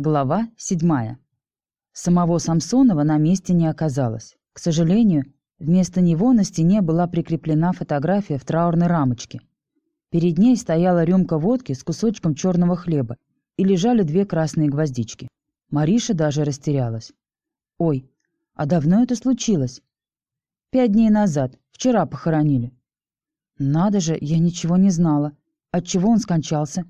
Глава 7. Самого Самсонова на месте не оказалось. К сожалению, вместо него на стене была прикреплена фотография в траурной рамочке. Перед ней стояла рюмка водки с кусочком черного хлеба и лежали две красные гвоздички. Мариша даже растерялась. «Ой, а давно это случилось?» «Пять дней назад. Вчера похоронили». «Надо же, я ничего не знала. Отчего он скончался?»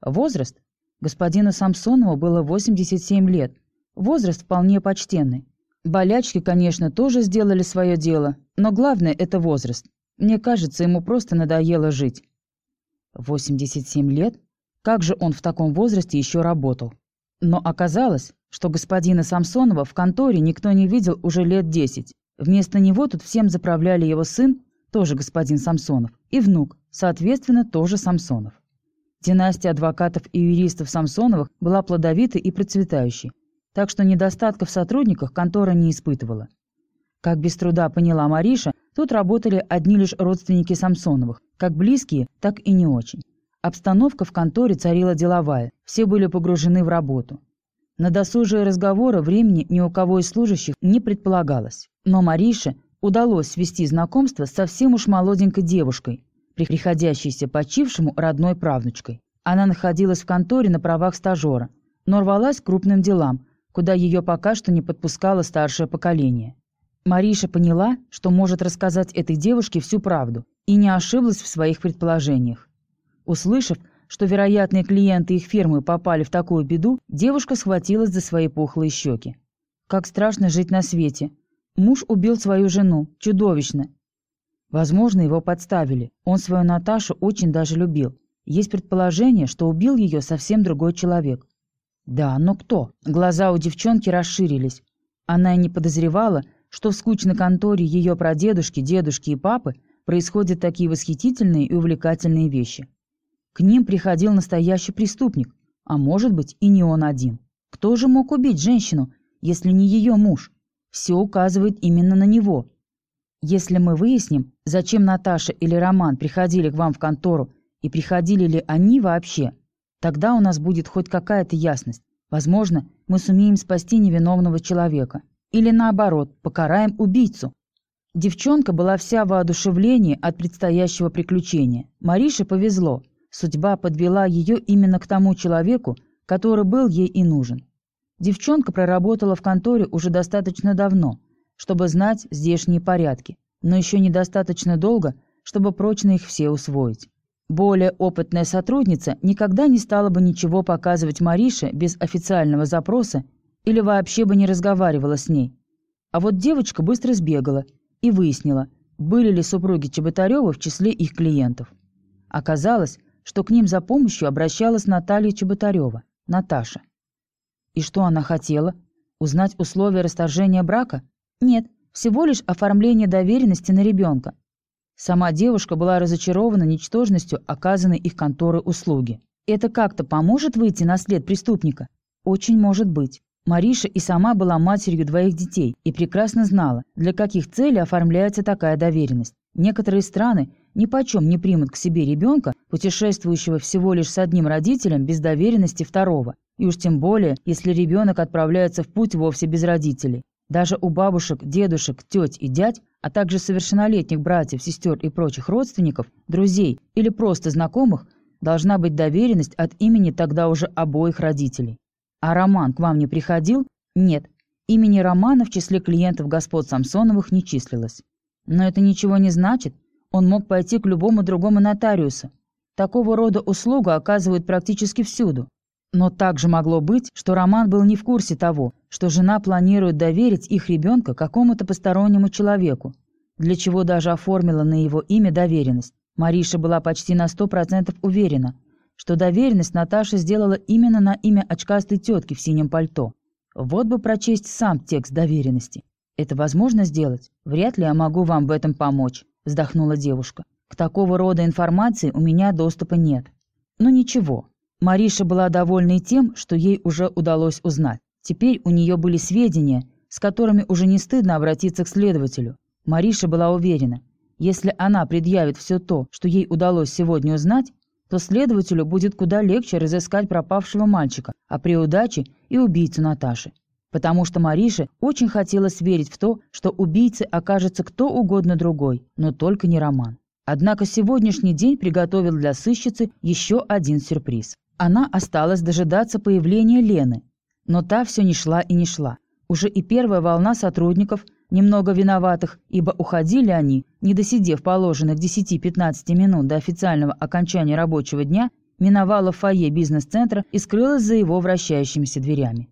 «Возраст? Господину Самсонову было 87 лет. Возраст вполне почтенный. Болячки, конечно, тоже сделали свое дело, но главное – это возраст. Мне кажется, ему просто надоело жить. 87 лет? Как же он в таком возрасте еще работал? Но оказалось, что господина Самсонова в конторе никто не видел уже лет 10. Вместо него тут всем заправляли его сын, тоже господин Самсонов, и внук, соответственно, тоже Самсонов. Династия адвокатов и юристов Самсоновых была плодовитой и процветающей, так что недостатков в сотрудниках контора не испытывала. Как без труда поняла Мариша, тут работали одни лишь родственники Самсоновых, как близкие, так и не очень. Обстановка в конторе царила деловая, все были погружены в работу. На досужие разговоры времени ни у кого из служащих не предполагалось. Но Марише удалось свести знакомство с совсем уж молоденькой девушкой, приходящейся почившему родной правнучкой. Она находилась в конторе на правах стажера, но рвалась к крупным делам, куда ее пока что не подпускало старшее поколение. Мариша поняла, что может рассказать этой девушке всю правду, и не ошиблась в своих предположениях. Услышав, что вероятные клиенты их фирмы попали в такую беду, девушка схватилась за свои пухлые щеки. Как страшно жить на свете. Муж убил свою жену, чудовищно, Возможно, его подставили. Он свою Наташу очень даже любил. Есть предположение, что убил ее совсем другой человек. Да, но кто? Глаза у девчонки расширились. Она и не подозревала, что в скучной конторе ее прадедушки, дедушки и папы происходят такие восхитительные и увлекательные вещи. К ним приходил настоящий преступник, а может быть и не он один. Кто же мог убить женщину, если не ее муж? Все указывает именно на него. Если мы выясним, зачем Наташа или Роман приходили к вам в контору и приходили ли они вообще, тогда у нас будет хоть какая-то ясность. Возможно, мы сумеем спасти невиновного человека. Или наоборот, покараем убийцу. Девчонка была вся воодушевление от предстоящего приключения. Марише повезло. Судьба подвела ее именно к тому человеку, который был ей и нужен. Девчонка проработала в конторе уже достаточно давно – чтобы знать здешние порядки, но еще недостаточно долго, чтобы прочно их все усвоить. Более опытная сотрудница никогда не стала бы ничего показывать Марише без официального запроса или вообще бы не разговаривала с ней. А вот девочка быстро сбегала и выяснила, были ли супруги Чеботарёва в числе их клиентов. Оказалось, что к ним за помощью обращалась Наталья Чеботарёва, Наташа. И что она хотела? Узнать условия расторжения брака? Нет, всего лишь оформление доверенности на ребенка. Сама девушка была разочарована ничтожностью оказанной их конторы услуги. Это как-то поможет выйти на след преступника? Очень может быть. Мариша и сама была матерью двоих детей и прекрасно знала, для каких целей оформляется такая доверенность. Некоторые страны ни почем не примут к себе ребенка, путешествующего всего лишь с одним родителем без доверенности второго, и уж тем более, если ребенок отправляется в путь вовсе без родителей. Даже у бабушек, дедушек, теть и дядь, а также совершеннолетних братьев, сестер и прочих родственников, друзей или просто знакомых должна быть доверенность от имени тогда уже обоих родителей. А Роман к вам не приходил? Нет. Имени Романа в числе клиентов господ Самсоновых не числилось. Но это ничего не значит. Он мог пойти к любому другому нотариусу. Такого рода услугу оказывают практически всюду. Но также могло быть, что Роман был не в курсе того, что жена планирует доверить их ребенка какому-то постороннему человеку, для чего даже оформила на его имя доверенность. Мариша была почти на сто процентов уверена, что доверенность Наташа сделала именно на имя очкастой тетки в синем пальто. Вот бы прочесть сам текст доверенности. «Это возможно сделать? Вряд ли я могу вам в этом помочь», – вздохнула девушка. «К такого рода информации у меня доступа нет». «Ну ничего, Мариша была довольна и тем, что ей уже удалось узнать. Теперь у нее были сведения, с которыми уже не стыдно обратиться к следователю. Мариша была уверена, если она предъявит все то, что ей удалось сегодня узнать, то следователю будет куда легче разыскать пропавшего мальчика, а при удаче и убийцу Наташи. Потому что Марише очень хотелось верить в то, что убийцей окажется кто угодно другой, но только не Роман. Однако сегодняшний день приготовил для сыщицы еще один сюрприз. Она осталась дожидаться появления Лены, но та все не шла и не шла. Уже и первая волна сотрудников, немного виноватых, ибо уходили они, не досидев положенных 10-15 минут до официального окончания рабочего дня, миновала фойе бизнес-центра и скрылась за его вращающимися дверями.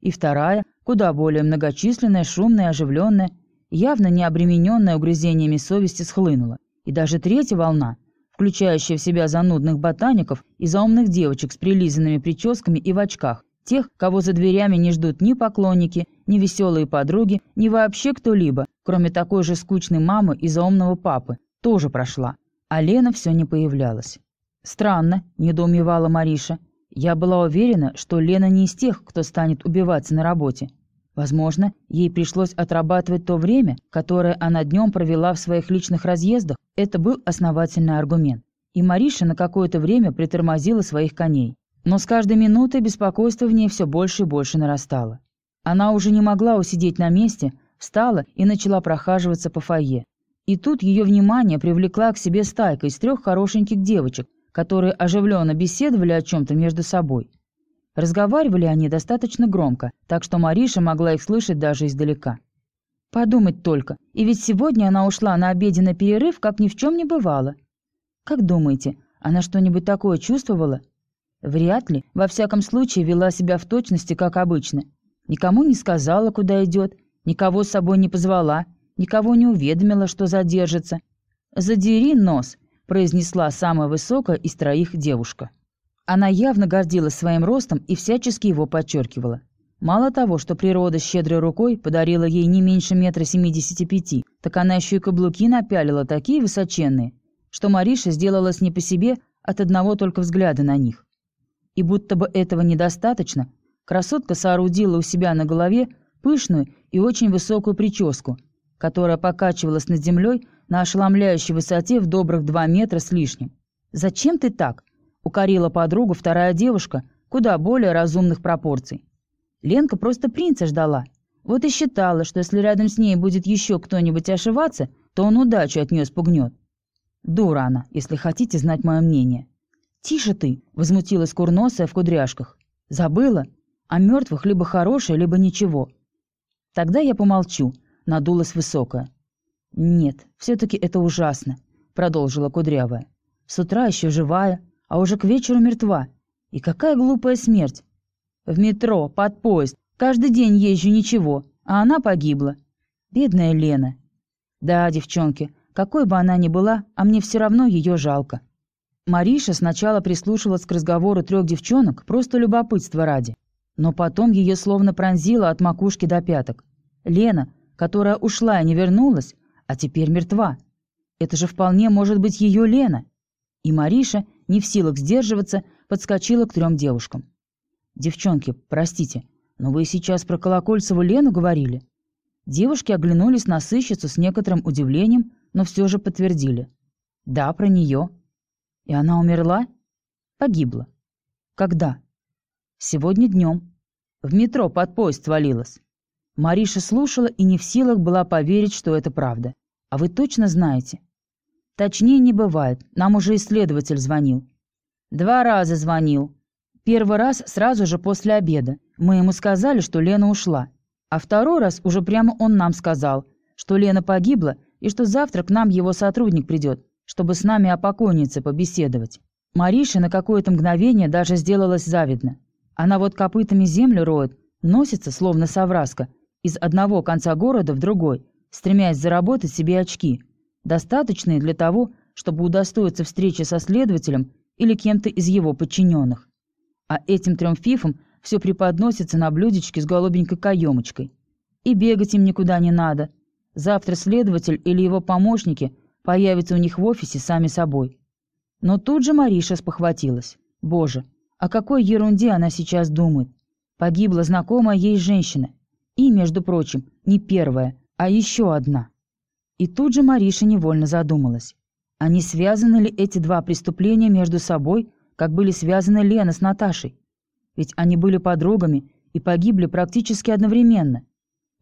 И вторая, куда более многочисленная, шумная, оживленная, явно не обремененная угрызениями совести, схлынула. И даже третья волна, включающая в себя занудных ботаников и заумных девочек с прилизанными прическами и в очках, тех, кого за дверями не ждут ни поклонники, ни веселые подруги, ни вообще кто-либо, кроме такой же скучной мамы и заумного папы, тоже прошла. А Лена все не появлялась. «Странно», — недоумевала Мариша. «Я была уверена, что Лена не из тех, кто станет убиваться на работе. Возможно, ей пришлось отрабатывать то время, которое она днем провела в своих личных разъездах. Это был основательный аргумент. И Мариша на какое-то время притормозила своих коней. Но с каждой минутой беспокойство в ней все больше и больше нарастало. Она уже не могла усидеть на месте, встала и начала прохаживаться по фойе. И тут ее внимание привлекла к себе стайка из трех хорошеньких девочек, которые оживленно беседовали о чем-то между собой. Разговаривали они достаточно громко, так что Мариша могла их слышать даже издалека. Подумать только, и ведь сегодня она ушла на обеденный перерыв, как ни в чем не бывало. Как думаете, она что-нибудь такое чувствовала? Вряд ли, во всяком случае, вела себя в точности, как обычно. Никому не сказала, куда идет, никого с собой не позвала, никого не уведомила, что задержится. «Задери нос», — произнесла самая высокая из троих девушка. Она явно гордилась своим ростом и всячески его подчеркивала. Мало того, что природа щедрой рукой подарила ей не меньше метра семидесяти пяти, так она еще и каблуки напялила такие высоченные, что Мариша сделалась не по себе от одного только взгляда на них. И будто бы этого недостаточно, красотка соорудила у себя на голове пышную и очень высокую прическу, которая покачивалась над землей на ошеломляющей высоте в добрых два метра с лишним. «Зачем ты так?» — укорила подругу вторая девушка, куда более разумных пропорций. Ленка просто принца ждала. Вот и считала, что если рядом с ней будет еще кто-нибудь ошиваться, то он удачу от нее спугнет. Дура она, если хотите знать мое мнение. «Тише ты!» — возмутилась курносая в кудряшках. «Забыла? О мертвых либо хорошее, либо ничего». «Тогда я помолчу», — надулась высокая. «Нет, все-таки это ужасно», — продолжила кудрявая. «С утра еще живая, а уже к вечеру мертва. И какая глупая смерть! В метро, под поезд, каждый день езжу ничего, а она погибла. Бедная Лена. Да, девчонки, какой бы она ни была, а мне все равно ее жалко. Мариша сначала прислушивалась к разговору трех девчонок, просто любопытство ради. Но потом ее словно пронзило от макушки до пяток. Лена, которая ушла и не вернулась, а теперь мертва. Это же вполне может быть ее Лена. И Мариша, не в силах сдерживаться, подскочила к трем девушкам. «Девчонки, простите, но вы сейчас про Колокольцеву Лену говорили?» Девушки оглянулись на сыщицу с некоторым удивлением, но все же подтвердили. «Да, про нее». И она умерла? Погибла. Когда? Сегодня днем. В метро под поезд свалилась. Мариша слушала и не в силах была поверить, что это правда. А вы точно знаете? Точнее не бывает. Нам уже исследователь звонил. Два раза звонил. Первый раз сразу же после обеда. Мы ему сказали, что Лена ушла. А второй раз уже прямо он нам сказал, что Лена погибла и что завтра к нам его сотрудник придет чтобы с нами о покойнице побеседовать. Марише на какое-то мгновение даже сделалось завидно. Она вот копытами землю роет, носится, словно совраска, из одного конца города в другой, стремясь заработать себе очки, достаточные для того, чтобы удостоиться встречи со следователем или кем-то из его подчиненных. А этим трем фифам все преподносится на блюдечке с голубенькой каемочкой. И бегать им никуда не надо. Завтра следователь или его помощники – появятся у них в офисе сами собой. Но тут же Мариша спохватилась. Боже, о какой ерунде она сейчас думает? Погибла знакомая ей женщина. И, между прочим, не первая, а еще одна. И тут же Мариша невольно задумалась. А не связаны ли эти два преступления между собой, как были связаны Лена с Наташей? Ведь они были подругами и погибли практически одновременно.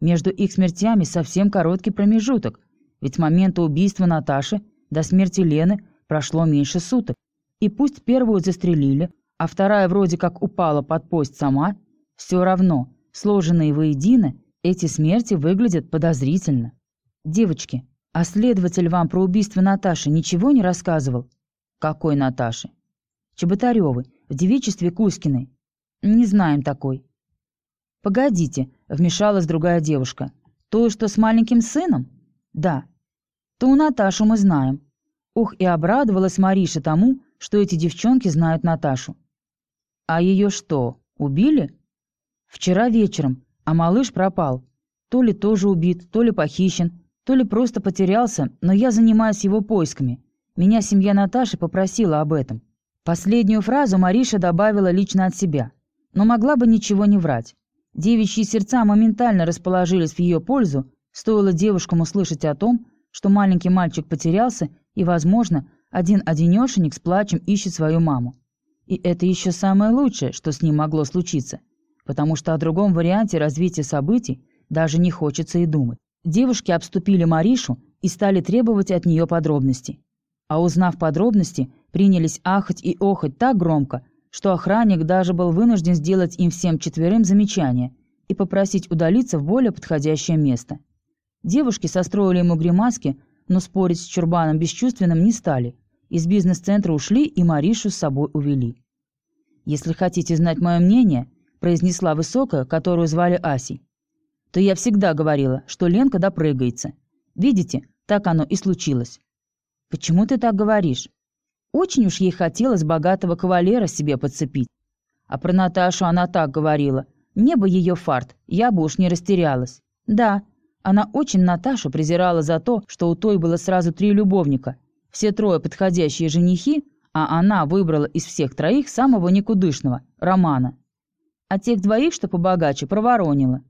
Между их смертями совсем короткий промежуток, ведь с момента убийства Наташи до смерти Лены прошло меньше суток. И пусть первую застрелили, а вторая вроде как упала под поезд сама, все равно, сложенные воедино, эти смерти выглядят подозрительно. Девочки, а следователь вам про убийство Наташи ничего не рассказывал? Какой Наташи? Чеботаревой, в девичестве Кузькиной. Не знаем такой. Погодите, вмешалась другая девушка. То, что с маленьким сыном? Да. То Наташу мы знаем. Ух, и обрадовалась Мариша тому, что эти девчонки знают Наташу. А ее что, убили? Вчера вечером, а малыш пропал. То ли тоже убит, то ли похищен, то ли просто потерялся, но я занимаюсь его поисками. Меня семья Наташи попросила об этом. Последнюю фразу Мариша добавила лично от себя, но могла бы ничего не врать. Девичьи сердца моментально расположились в ее пользу, стоило девушкам услышать о том, что маленький мальчик потерялся и, возможно, один-одинешенек с плачем ищет свою маму. И это еще самое лучшее, что с ним могло случиться, потому что о другом варианте развития событий даже не хочется и думать. Девушки обступили Маришу и стали требовать от нее подробностей. А узнав подробности, принялись ахать и охать так громко, что охранник даже был вынужден сделать им всем четверым замечание и попросить удалиться в более подходящее место. Девушки состроили ему гримаски, но спорить с Чурбаном бесчувственным не стали. Из бизнес-центра ушли и Маришу с собой увели. «Если хотите знать мое мнение», – произнесла высокая, которую звали Асей, то я всегда говорила, что Ленка допрыгается. Видите, так оно и случилось. Почему ты так говоришь? Очень уж ей хотелось богатого кавалера себе подцепить. А про Наташу она так говорила. Мне бы ее фарт, я бы уж не растерялась. Да, она очень Наташу презирала за то, что у той было сразу три любовника. Все трое подходящие женихи, а она выбрала из всех троих самого никудышного – Романа. А тех двоих, что побогаче, проворонила.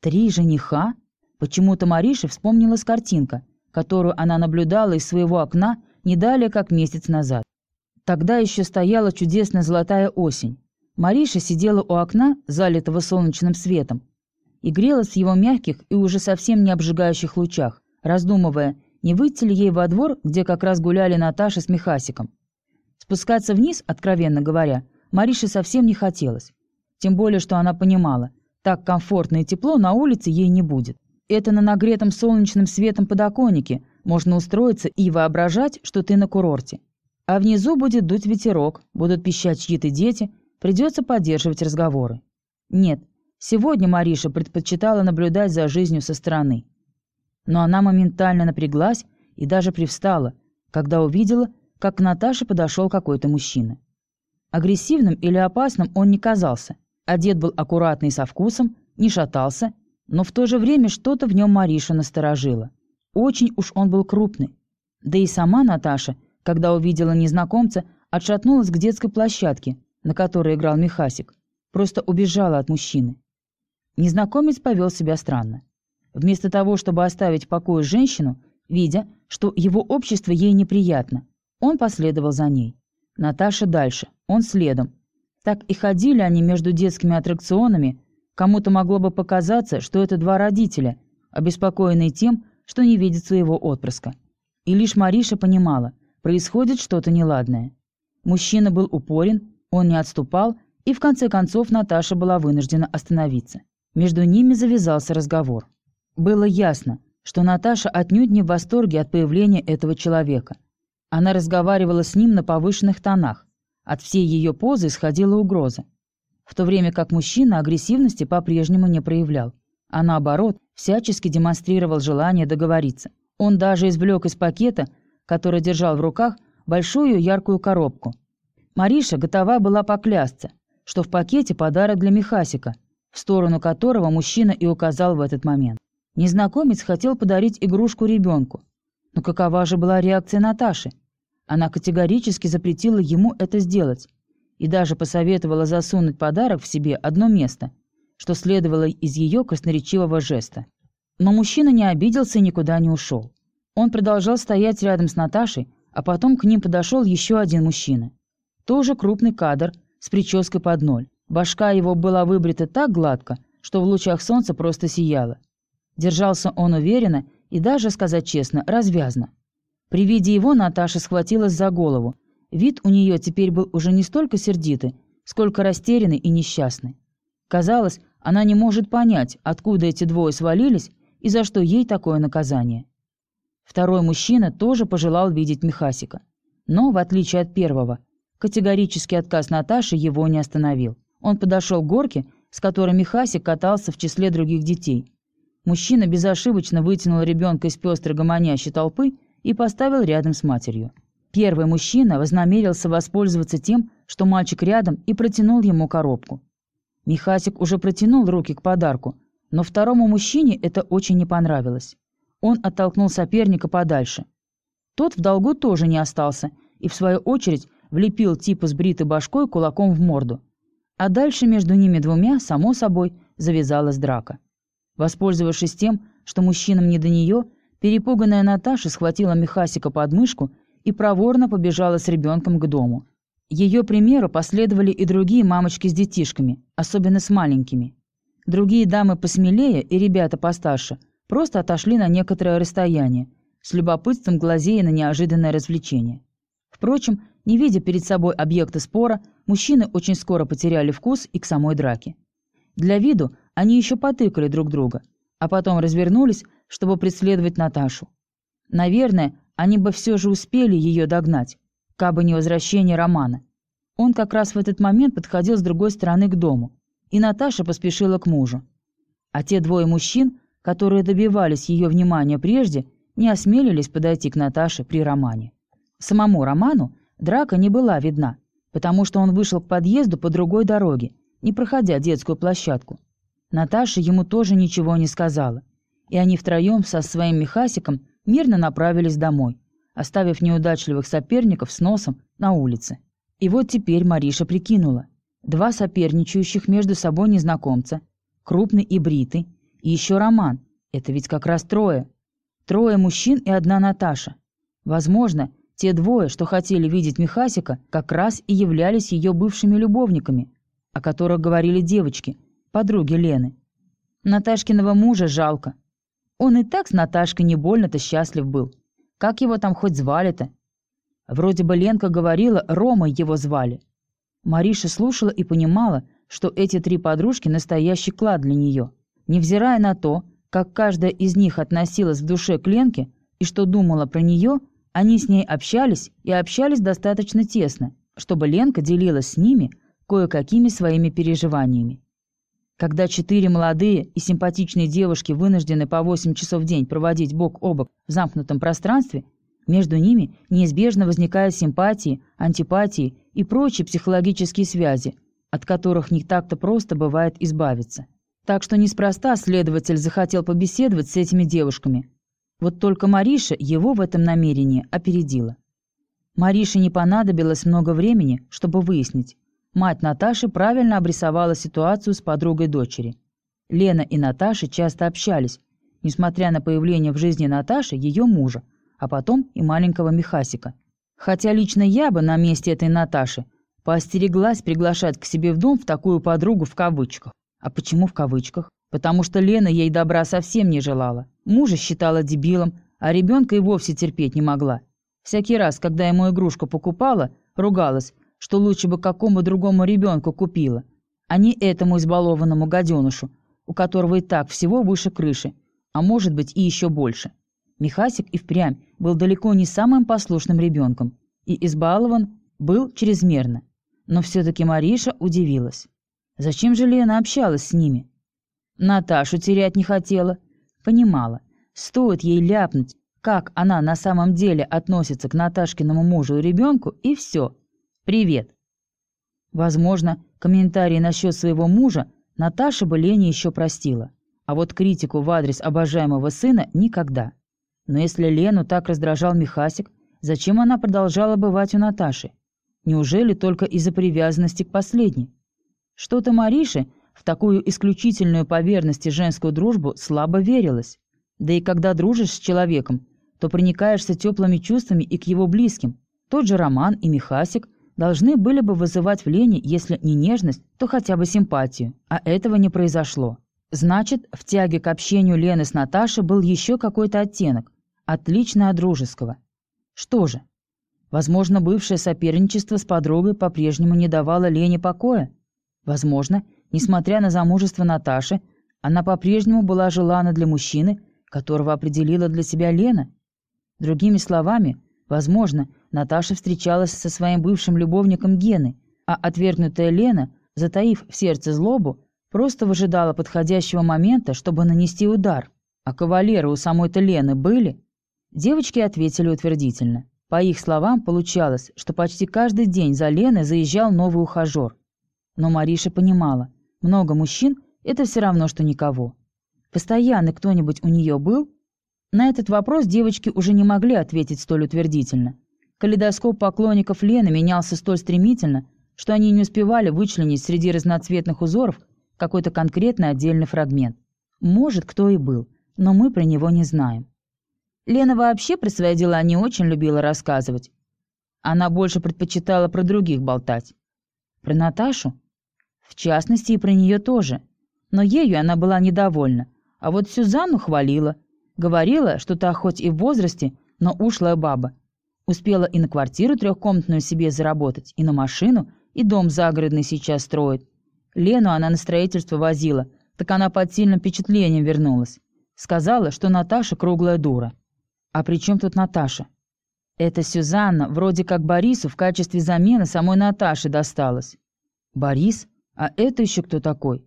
Три жениха? Почему-то Мариша вспомнилась картинка, которую она наблюдала из своего окна не далее, как месяц назад. Тогда еще стояла чудесная золотая осень. Мариша сидела у окна, залитого солнечным светом, и грелась в его мягких и уже совсем не обжигающих лучах, раздумывая, не выйти ли ей во двор, где как раз гуляли Наташа с Михасиком. Спускаться вниз, откровенно говоря, Марише совсем не хотелось. Тем более, что она понимала, так комфортно и тепло на улице ей не будет. Это на нагретом солнечным светом подоконнике можно устроиться и воображать, что ты на курорте. А внизу будет дуть ветерок, будут пищать чьи-то дети, придется поддерживать разговоры. Нет, сегодня Мариша предпочитала наблюдать за жизнью со стороны. Но она моментально напряглась и даже привстала, когда увидела, как к Наташе подошел какой-то мужчина. Агрессивным или опасным он не казался – Одет был аккуратно и со вкусом, не шатался, но в то же время что-то в нем Мариша насторожило. Очень уж он был крупный. Да и сама Наташа, когда увидела незнакомца, отшатнулась к детской площадке, на которой играл Михасик. Просто убежала от мужчины. Незнакомец повел себя странно. Вместо того, чтобы оставить в покое женщину, видя, что его общество ей неприятно, он последовал за ней. Наташа дальше, он следом, так и ходили они между детскими аттракционами, кому-то могло бы показаться, что это два родителя, обеспокоенные тем, что не видят своего отпрыска. И лишь Мариша понимала, происходит что-то неладное. Мужчина был упорен, он не отступал, и в конце концов Наташа была вынуждена остановиться. Между ними завязался разговор. Было ясно, что Наташа отнюдь не в восторге от появления этого человека. Она разговаривала с ним на повышенных тонах, от всей ее позы исходила угроза. В то время как мужчина агрессивности по-прежнему не проявлял, а наоборот, всячески демонстрировал желание договориться. Он даже извлек из пакета, который держал в руках, большую яркую коробку. Мариша готова была поклясться, что в пакете подарок для Михасика, в сторону которого мужчина и указал в этот момент. Незнакомец хотел подарить игрушку ребенку. Но какова же была реакция Наташи? Она категорически запретила ему это сделать и даже посоветовала засунуть подарок в себе одно место, что следовало из ее красноречивого жеста. Но мужчина не обиделся и никуда не ушел. Он продолжал стоять рядом с Наташей, а потом к ним подошел еще один мужчина. Тоже крупный кадр, с прической под ноль. Башка его была выбрита так гладко, что в лучах солнца просто сияла. Держался он уверенно и даже, сказать честно, развязно. При виде его Наташа схватилась за голову. Вид у нее теперь был уже не столько сердитый, сколько растерянный и несчастный. Казалось, она не может понять, откуда эти двое свалились и за что ей такое наказание. Второй мужчина тоже пожелал видеть Михасика. Но, в отличие от первого, категорический отказ Наташи его не остановил. Он подошел к горке, с которой Михасик катался в числе других детей. Мужчина безошибочно вытянул ребенка из пестрой гомонящей толпы и поставил рядом с матерью. Первый мужчина вознамерился воспользоваться тем, что мальчик рядом, и протянул ему коробку. Михасик уже протянул руки к подарку, но второму мужчине это очень не понравилось. Он оттолкнул соперника подальше. Тот в долгу тоже не остался и, в свою очередь, влепил типа с бритой башкой кулаком в морду. А дальше между ними двумя, само собой, завязалась драка. Воспользовавшись тем, что мужчинам не до нее, перепуганная Наташа схватила Михасика под мышку и проворно побежала с ребенком к дому. Ее примеру последовали и другие мамочки с детишками, особенно с маленькими. Другие дамы посмелее и ребята постарше просто отошли на некоторое расстояние, с любопытством глазея на неожиданное развлечение. Впрочем, не видя перед собой объекта спора, мужчины очень скоро потеряли вкус и к самой драке. Для виду они еще потыкали друг друга, а потом развернулись, чтобы преследовать Наташу. Наверное, они бы все же успели ее догнать, кабы не возвращение Романа. Он как раз в этот момент подходил с другой стороны к дому, и Наташа поспешила к мужу. А те двое мужчин, которые добивались ее внимания прежде, не осмелились подойти к Наташе при Романе. Самому Роману драка не была видна, потому что он вышел к подъезду по другой дороге, не проходя детскую площадку. Наташа ему тоже ничего не сказала, и они втроем со своим Михасиком мирно направились домой, оставив неудачливых соперников с носом на улице. И вот теперь Мариша прикинула. Два соперничающих между собой незнакомца, крупный и бритый, и еще Роман. Это ведь как раз трое. Трое мужчин и одна Наташа. Возможно, те двое, что хотели видеть Михасика, как раз и являлись ее бывшими любовниками, о которых говорили девочки, подруги Лены. Наташкиного мужа жалко. Он и так с Наташкой не больно-то счастлив был. Как его там хоть звали-то? Вроде бы Ленка говорила, Ромой его звали. Мариша слушала и понимала, что эти три подружки – настоящий клад для нее. Невзирая на то, как каждая из них относилась в душе к Ленке и что думала про нее, они с ней общались и общались достаточно тесно, чтобы Ленка делилась с ними кое-какими своими переживаниями. Когда четыре молодые и симпатичные девушки вынуждены по 8 часов в день проводить бок о бок в замкнутом пространстве, между ними неизбежно возникают симпатии, антипатии и прочие психологические связи, от которых не так-то просто бывает избавиться. Так что неспроста следователь захотел побеседовать с этими девушками. Вот только Мариша его в этом намерении опередила. Марише не понадобилось много времени, чтобы выяснить. Мать Наташи правильно обрисовала ситуацию с подругой дочери. Лена и Наташа часто общались, несмотря на появление в жизни Наташи ее мужа, а потом и маленького Михасика. Хотя лично я бы на месте этой Наташи поостереглась приглашать к себе в дом в такую подругу в кавычках. А почему в кавычках? Потому что Лена ей добра совсем не желала. Мужа считала дебилом, а ребенка и вовсе терпеть не могла. Всякий раз, когда ему игрушку покупала, ругалась, что лучше бы какому другому ребенку купила, а не этому избалованному гаденушу, у которого и так всего выше крыши, а может быть и еще больше. Михасик и впрямь был далеко не самым послушным ребенком и избалован был чрезмерно. Но все-таки Мариша удивилась. Зачем же Лена общалась с ними? Наташу терять не хотела. Понимала, стоит ей ляпнуть, как она на самом деле относится к Наташкиному мужу и ребенку, и все. Привет. Возможно, комментарии насчет своего мужа Наташа бы Лене еще простила, а вот критику в адрес обожаемого сына никогда. Но если Лену так раздражал Михасик, зачем она продолжала бывать у Наташи? Неужели только из-за привязанности к последней? Что-то Марише в такую исключительную по верности женскую дружбу слабо верилось. Да и когда дружишь с человеком, то проникаешься теплыми чувствами и к его близким. Тот же Роман и Михасик должны были бы вызывать в Лене, если не нежность, то хотя бы симпатию. А этого не произошло. Значит, в тяге к общению Лены с Наташей был еще какой-то оттенок, отлично от дружеского. Что же? Возможно, бывшее соперничество с подругой по-прежнему не давало Лене покоя. Возможно, несмотря на замужество Наташи, она по-прежнему была желана для мужчины, которого определила для себя Лена. Другими словами, возможно, Наташа встречалась со своим бывшим любовником Гены, а отвергнутая Лена, затаив в сердце злобу, просто выжидала подходящего момента, чтобы нанести удар. А кавалеры у самой-то Лены были? Девочки ответили утвердительно. По их словам, получалось, что почти каждый день за Леной заезжал новый ухажер. Но Мариша понимала, много мужчин – это все равно, что никого. Постоянно кто-нибудь у нее был? На этот вопрос девочки уже не могли ответить столь утвердительно. Калейдоскоп поклонников Лены менялся столь стремительно, что они не успевали вычленить среди разноцветных узоров какой-то конкретный отдельный фрагмент. Может, кто и был, но мы про него не знаем. Лена вообще про свои дела не очень любила рассказывать. Она больше предпочитала про других болтать. Про Наташу? В частности, и про нее тоже. Но ею она была недовольна. А вот Сюзанну хвалила. Говорила, что та хоть и в возрасте, но ушлая баба. Успела и на квартиру трехкомнатную себе заработать, и на машину, и дом загородный сейчас строит. Лену она на строительство возила, так она под сильным впечатлением вернулась. Сказала, что Наташа круглая дура. А при чем тут Наташа? Это Сюзанна вроде как Борису в качестве замены самой Наташи досталась. Борис? А это еще кто такой?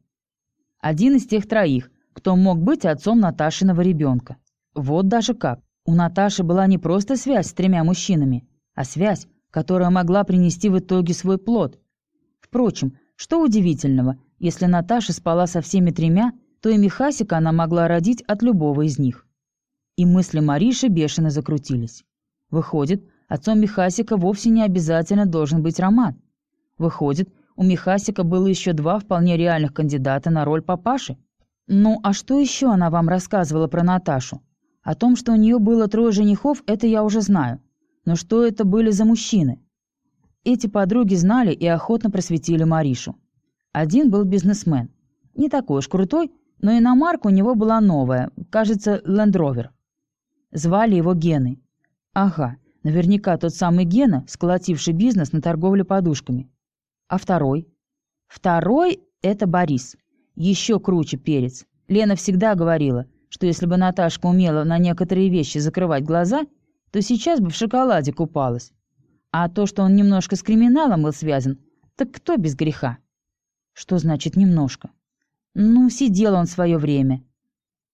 Один из тех троих, кто мог быть отцом Наташиного ребенка. Вот даже как. У Наташи была не просто связь с тремя мужчинами, а связь, которая могла принести в итоге свой плод. Впрочем, что удивительного, если Наташа спала со всеми тремя, то и Михасика она могла родить от любого из них. И мысли Мариши бешено закрутились. Выходит, отцом Михасика вовсе не обязательно должен быть Роман. Выходит, у Михасика было еще два вполне реальных кандидата на роль папаши. Ну, а что еще она вам рассказывала про Наташу? О том, что у нее было трое женихов, это я уже знаю. Но что это были за мужчины? Эти подруги знали и охотно просветили Маришу. Один был бизнесмен. Не такой уж крутой, но иномарка у него была новая, кажется, Rover. Звали его Геной. Ага, наверняка тот самый Гена, сколотивший бизнес на торговле подушками. А второй? Второй — это Борис. Еще круче перец. Лена всегда говорила, что если бы Наташка умела на некоторые вещи закрывать глаза, то сейчас бы в шоколаде купалась. А то, что он немножко с криминалом был связан, так кто без греха? Что значит «немножко»? Ну, сидел он свое время.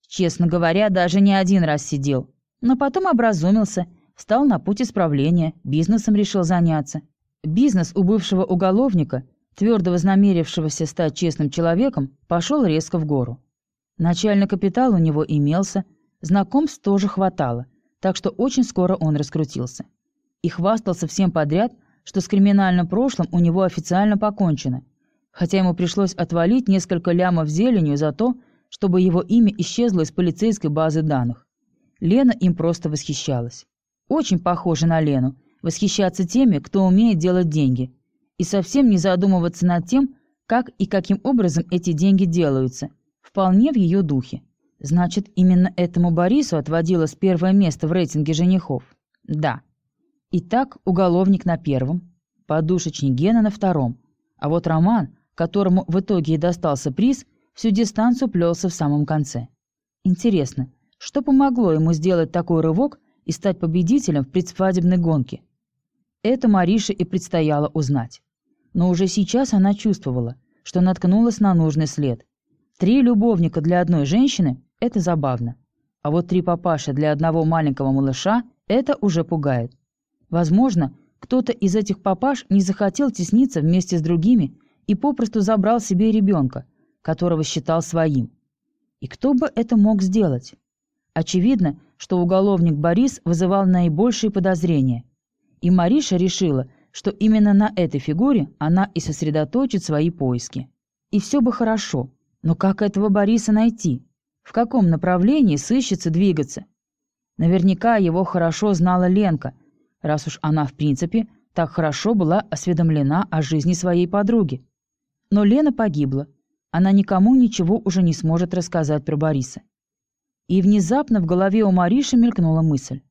Честно говоря, даже не один раз сидел. Но потом образумился, встал на путь исправления, бизнесом решил заняться. Бизнес у бывшего уголовника, твердо вознамерившегося стать честным человеком, пошел резко в гору. Начальный капитал у него имелся, знакомств тоже хватало, так что очень скоро он раскрутился. И хвастался всем подряд, что с криминальным прошлым у него официально покончено, хотя ему пришлось отвалить несколько лямов зеленью за то, чтобы его имя исчезло из полицейской базы данных. Лена им просто восхищалась. Очень похоже на Лену. Восхищаться теми, кто умеет делать деньги. И совсем не задумываться над тем, как и каким образом эти деньги делаются. Вполне в ее духе. Значит, именно этому Борису отводилось первое место в рейтинге женихов. Да. Итак, уголовник на первом, подушечник Гена на втором. А вот Роман, которому в итоге и достался приз, всю дистанцию плелся в самом конце. Интересно, что помогло ему сделать такой рывок и стать победителем в предсвадебной гонке? Это Марише и предстояло узнать. Но уже сейчас она чувствовала, что наткнулась на нужный след. Три любовника для одной женщины – это забавно. А вот три папаши для одного маленького малыша – это уже пугает. Возможно, кто-то из этих папаш не захотел тесниться вместе с другими и попросту забрал себе ребенка, которого считал своим. И кто бы это мог сделать? Очевидно, что уголовник Борис вызывал наибольшие подозрения. И Мариша решила, что именно на этой фигуре она и сосредоточит свои поиски. И все бы хорошо, но как этого Бориса найти? В каком направлении сыщется двигаться? Наверняка его хорошо знала Ленка, раз уж она, в принципе, так хорошо была осведомлена о жизни своей подруги. Но Лена погибла. Она никому ничего уже не сможет рассказать про Бориса. И внезапно в голове у Мариши мелькнула мысль.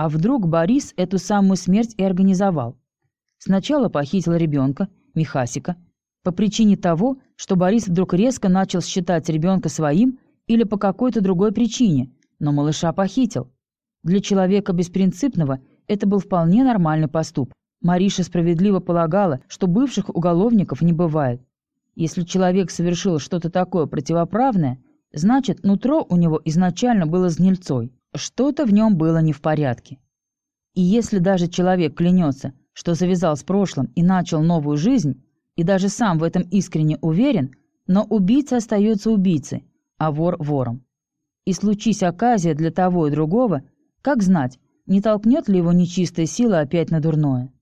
А вдруг Борис эту самую смерть и организовал? Сначала похитил ребенка, Михасика, по причине того, что Борис вдруг резко начал считать ребенка своим или по какой-то другой причине, но малыша похитил. Для человека беспринципного это был вполне нормальный поступок. Мариша справедливо полагала, что бывших уголовников не бывает. Если человек совершил что-то такое противоправное, значит, нутро у него изначально было с гнильцой. Что-то в нем было не в порядке. И если даже человек клянется, что завязал с прошлым и начал новую жизнь, и даже сам в этом искренне уверен, но убийца остается убийцей, а вор – вором. И случись оказия для того и другого, как знать, не толкнет ли его нечистая сила опять на дурное.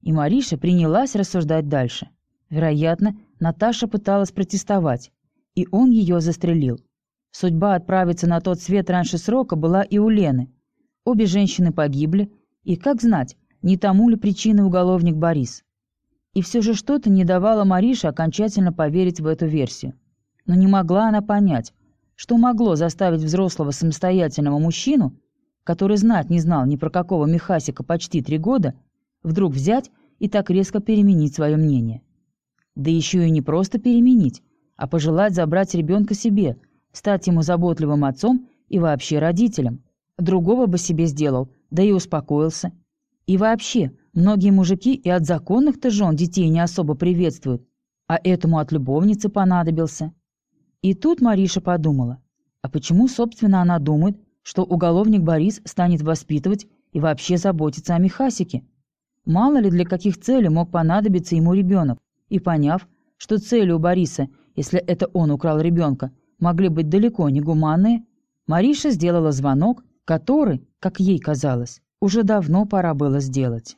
И Мариша принялась рассуждать дальше. Вероятно, Наташа пыталась протестовать, и он ее застрелил. Судьба отправиться на тот свет раньше срока была и у Лены. Обе женщины погибли, и, как знать, не тому ли причины уголовник Борис. И все же что-то не давало Марише окончательно поверить в эту версию. Но не могла она понять, что могло заставить взрослого самостоятельного мужчину, который знать не знал ни про какого Михасика почти три года, вдруг взять и так резко переменить свое мнение. Да еще и не просто переменить, а пожелать забрать ребенка себе, стать ему заботливым отцом и вообще родителем. Другого бы себе сделал, да и успокоился. И вообще, многие мужики и от законных-то жен детей не особо приветствуют, а этому от любовницы понадобился. И тут Мариша подумала, а почему, собственно, она думает, что уголовник Борис станет воспитывать и вообще заботиться о Михасике? Мало ли для каких целей мог понадобиться ему ребенок, и поняв, что цели у Бориса, если это он украл ребенка, могли быть далеко не гуманные, Мариша сделала звонок, который, как ей казалось, уже давно пора было сделать.